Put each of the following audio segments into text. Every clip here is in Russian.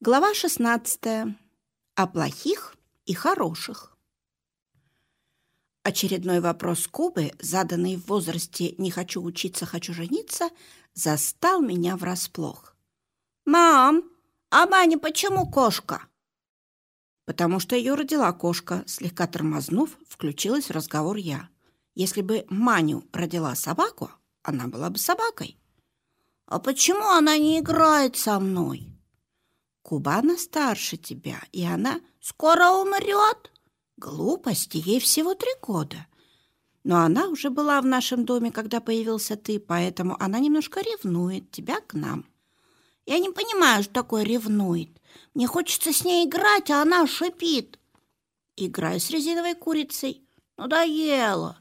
Глава 16. О плохих и хороших. Очередной вопрос Кубы, заданный в возрасте «не хочу учиться, хочу жениться», застал меня врасплох. «Мам, а Маня почему кошка?» «Потому что ее родила кошка», слегка тормознув, включилась в разговор я. «Если бы Маню родила собаку, она была бы собакой». «А почему она не играет со мной?» Кубана старше тебя, и она скоро умрет. Глупости, ей всего три года. Но она уже была в нашем доме, когда появился ты, поэтому она немножко ревнует тебя к нам. Я не понимаю, что такое ревнует. Мне хочется с ней играть, а она шипит. Играй с резиновой курицей. Надоело.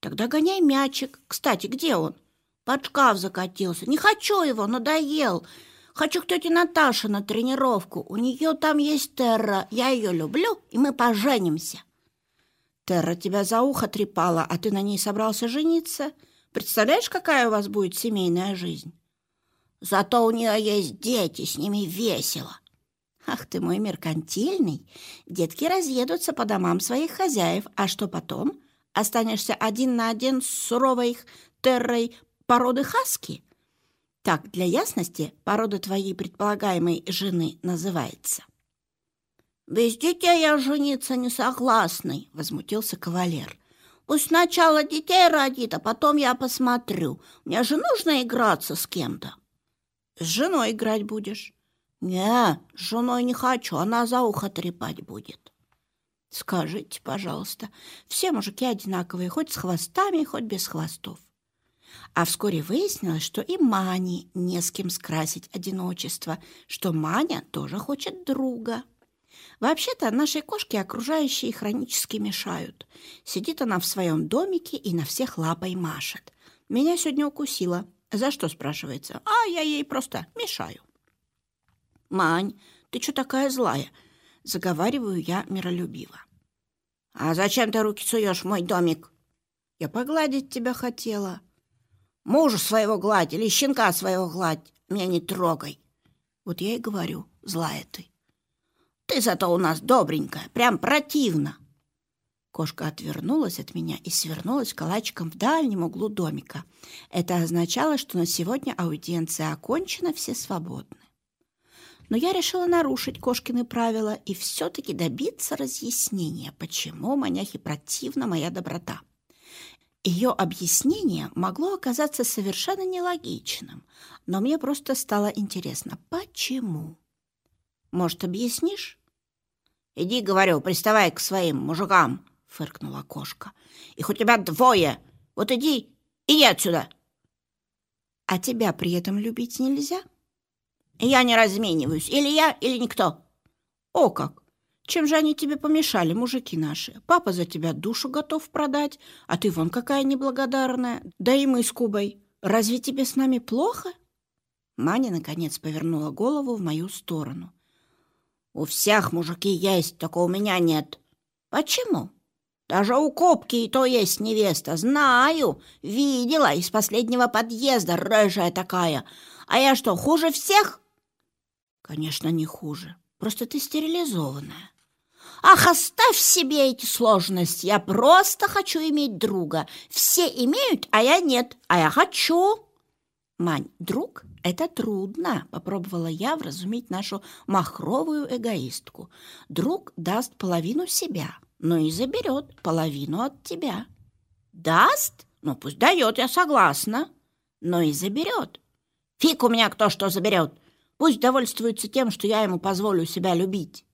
Тогда гоняй мячик. Кстати, где он? Под шкаф закатился. Не хочу его, надоел. Хочу к тете Наташе на тренировку. У нее там есть Терра. Я ее люблю, и мы поженимся». «Терра тебя за ухо трепала, а ты на ней собрался жениться? Представляешь, какая у вас будет семейная жизнь?» «Зато у нее есть дети, с ними весело». «Ах ты мой меркантильный! Детки разъедутся по домам своих хозяев, а что потом? Останешься один на один с суровой террой породы хаски?» Так, для ясности, порода твоей предполагаемой жены называется. «Без детей я жениться не согласный», — возмутился кавалер. «Пусть сначала детей родит, а потом я посмотрю. Мне же нужно играться с кем-то». «С женой играть будешь?» «Не, с женой не хочу, она за ухо трепать будет». «Скажите, пожалуйста, все мужики одинаковые, хоть с хвостами, хоть без хвостов. А вскоре выяснилось, что и Мане не с кем скрасить одиночество, что Маня тоже хочет друга. Вообще-то нашей кошке окружающие хронически мешают. Сидит она в своем домике и на всех лапой машет. Меня сегодня укусила. За что, спрашивается? А я ей просто мешаю. «Мань, ты что такая злая?» Заговариваю я миролюбиво. «А зачем ты руки суешь в мой домик?» «Я погладить тебя хотела». Мужа своего гладь или щенка своего гладь. Меня не трогай. Вот я и говорю, злая ты. Ты зато у нас добренькая, прям противно. Кошка отвернулась от меня и свернулась калачиком в дальнем углу домика. Это означало, что на сегодня аудиенция окончена, все свободны. Но я решила нарушить кошкины правила и все-таки добиться разъяснения, почему маньяхе противна моя доброта. Ее объяснение могло оказаться совершенно нелогичным, но мне просто стало интересно, почему? Может, объяснишь? «Иди, — говорю, — приставай к своим мужикам!» — фыркнула кошка. «Их у тебя двое! Вот иди, иди отсюда!» «А тебя при этом любить нельзя?» «Я не размениваюсь. Или я, или никто!» «О как! Чем же они тебе помешали, мужики наши? Папа за тебя душу готов продать, а ты вон какая неблагодарная. Да и мы с Кубой. Разве тебе с нами плохо?» Маня, наконец, повернула голову в мою сторону. «У всех мужики есть, только у меня нет». «Почему?» «Даже у Копки и то есть невеста. Знаю, видела из последнего подъезда, рыжая такая. А я что, хуже всех?» «Конечно, не хуже. Просто ты стерилизованная». Ах, оставь себе эти сложности. Я просто хочу иметь друга. Все имеют, а я нет. А я хочу. Мань, друг — это трудно, попробовала я вразумить нашу махровую эгоистку. Друг даст половину себя, но и заберет половину от тебя. Даст? Ну, пусть дает, я согласна. Но и заберет. Фиг у меня кто что заберет. Пусть довольствуется тем, что я ему позволю себя любить.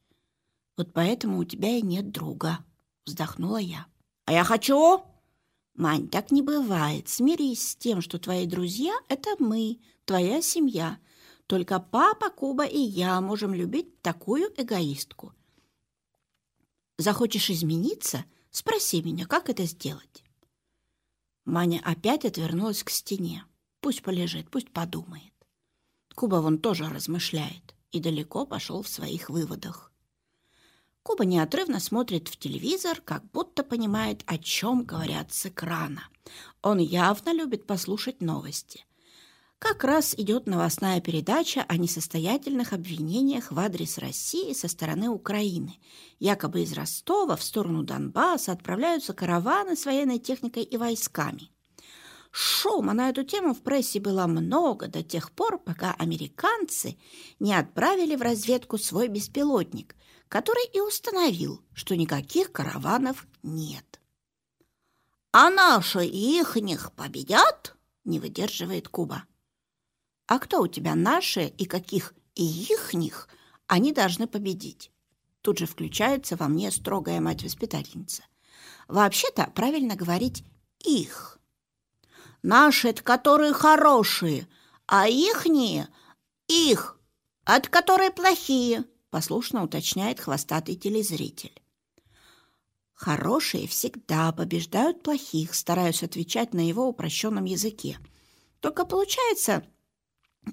Вот поэтому у тебя и нет друга, вздохнула я. А я хочу. Мань, так не бывает. Смирись с тем, что твои друзья — это мы, твоя семья. Только папа, Куба и я можем любить такую эгоистку. Захочешь измениться? Спроси меня, как это сделать. Маня опять отвернулась к стене. Пусть полежит, пусть подумает. Куба вон тоже размышляет и далеко пошел в своих выводах. Куба неотрывно смотрит в телевизор, как будто понимает, о чем говорят с экрана. Он явно любит послушать новости. как раз идет новостная передача о несостоятельных обвинениях в адрес России со стороны Украины. Якобы из Ростова в сторону Донбасса отправляются караваны с военной техникой и войсками. Шума на эту тему в прессе было много до тех пор, пока американцы не отправили в разведку свой беспилотник, который и установил, что никаких караванов нет. «А наши ихних победят?» – не выдерживает Куба. А кто у тебя наши и каких и ихних они должны победить? Тут же включается во мне строгая мать-воспитательница. Вообще-то правильно говорить «их». Наши, это которые хорошие, а ихние – их, от которые плохие, послушно уточняет хвостатый телезритель. Хорошие всегда побеждают плохих, стараюсь отвечать на его упрощенном языке. Только получается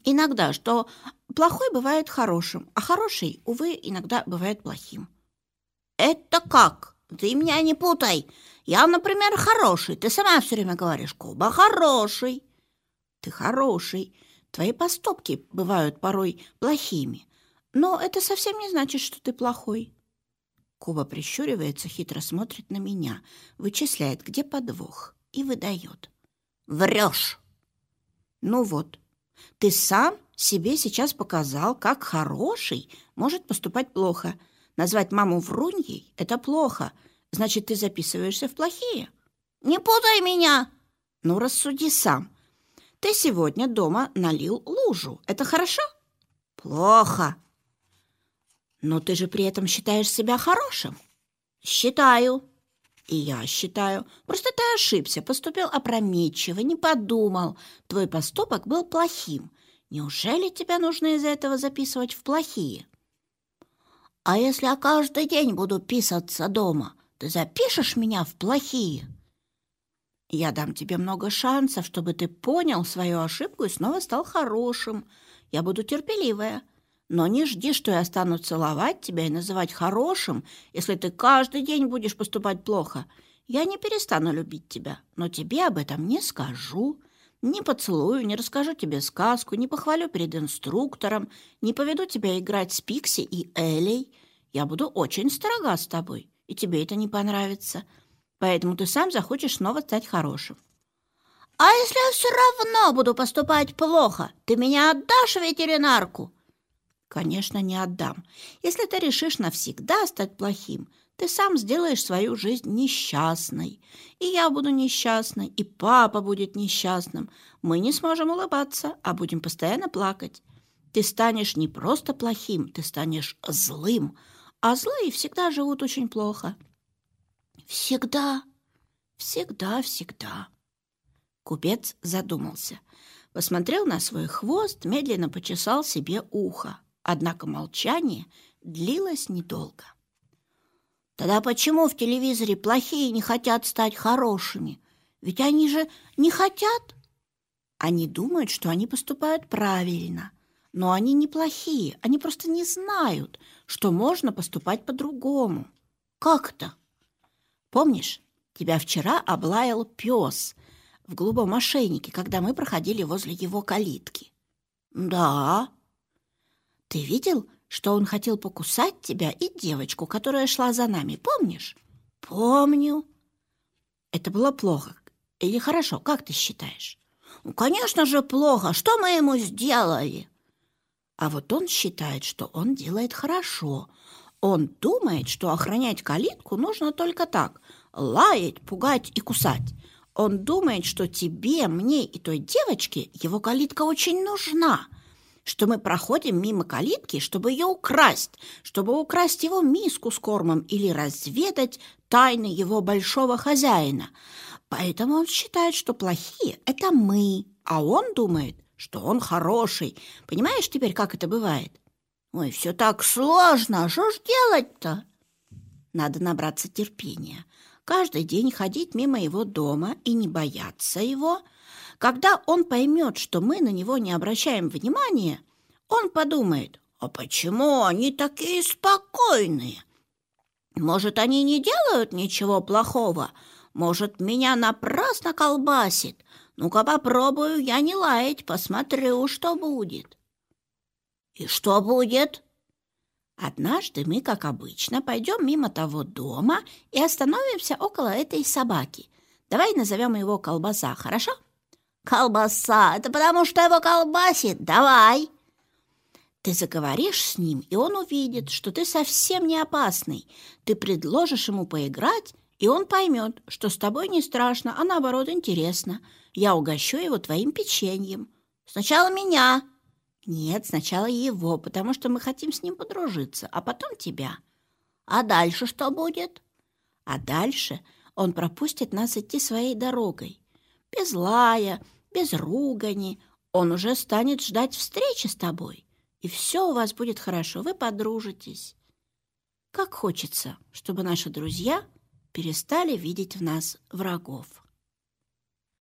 иногда, что плохой бывает хорошим, а хороший, увы, иногда бывает плохим. «Это как? Ты меня не путай. Я, например, хороший. Ты сама все время говоришь, Куба, хороший». «Ты хороший. Твои поступки бывают порой плохими. Но это совсем не значит, что ты плохой». Куба прищуривается, хитро смотрит на меня, вычисляет, где подвох, и выдает. «Врешь!» «Ну вот, ты сам себе сейчас показал, как хороший может поступать плохо. Назвать маму вруньей – это плохо. Значит, ты записываешься в плохие. Не путай меня! Ну, рассуди сам. Ты сегодня дома налил лужу. Это хорошо? Плохо. Но ты же при этом считаешь себя хорошим. Считаю. И я считаю. Просто ты ошибся, поступил опрометчиво, не подумал. Твой поступок был плохим. Неужели тебя нужно из-за этого записывать в плохие? А если я каждый день буду писаться дома, ты запишешь меня в плохие? Я дам тебе много шансов, чтобы ты понял свою ошибку и снова стал хорошим. Я буду терпеливая. Но не жди, что я стану целовать тебя и называть хорошим, если ты каждый день будешь поступать плохо. Я не перестану любить тебя, но тебе об этом не скажу. Не поцелую, не расскажу тебе сказку, не похвалю перед инструктором, не поведу тебя играть с Пикси и Элей. Я буду очень строга с тобой, и тебе это не понравится. Поэтому ты сам захочешь снова стать хорошим. А если я все равно буду поступать плохо, ты меня отдашь в ветеринарку? Конечно, не отдам. Если ты решишь навсегда стать плохим, ты сам сделаешь свою жизнь несчастной. И я буду несчастной, и папа будет несчастным. Мы не сможем улыбаться, а будем постоянно плакать. Ты станешь не просто плохим, ты станешь злым. А злые всегда живут очень плохо. Всегда, всегда, всегда. Купец задумался. Посмотрел на свой хвост, медленно почесал себе ухо. Однако молчание длилось недолго. Тогда почему в телевизоре плохие не хотят стать хорошими? Ведь они же не хотят. Они думают, что они поступают правильно. Но они не плохие, они просто не знают, что можно поступать по-другому. Как-то? Помнишь, тебя вчера облаял пес в голубом ошейнике, когда мы проходили возле его калитки? Да, ты видел, что он хотел покусать тебя и девочку, которая шла за нами, помнишь? Помню. Это было плохо или хорошо, как ты считаешь? Ну, конечно же, плохо. Что мы ему сделали? А вот он считает, что он делает хорошо. Он думает, что охранять калитку нужно только так – лаять, пугать и кусать. Он думает, что тебе, мне и той девочке его калитка очень нужна – что мы проходим мимо калитки, чтобы ее украсть, чтобы украсть его миску с кормом или разведать тайны его большого хозяина. Поэтому он считает, что плохие – это мы, а он думает, что он хороший. Понимаешь теперь, как это бывает? Ой, все так сложно, что ж делать-то? Надо набраться терпения. Каждый день ходить мимо его дома и не бояться его – когда он поймет, что мы на него не обращаем внимания, он подумает, а почему они такие спокойные? Может, они не делают ничего плохого? Может, меня напрасно колбасит? Ну-ка попробую я не лаять, посмотрю, что будет. И что будет? Однажды мы, как обычно, пойдем мимо того дома и остановимся около этой собаки. Давай назовем его колбаса, хорошо? Колбаса, это потому что его колбасит. Давай. Ты заговоришь с ним, и он увидит, что ты совсем не опасный. Ты предложишь ему поиграть, и он поймет, что с тобой не страшно, а наоборот интересно. Я угощу его твоим печеньем. Сначала меня. Нет, сначала его, потому что мы хотим с ним подружиться, а потом тебя. А дальше что будет? А дальше он пропустит нас идти своей дорогой. Без лая, без ругани. Он уже станет ждать встречи с тобой. И все у вас будет хорошо, вы подружитесь. Как хочется, чтобы наши друзья перестали видеть в нас врагов.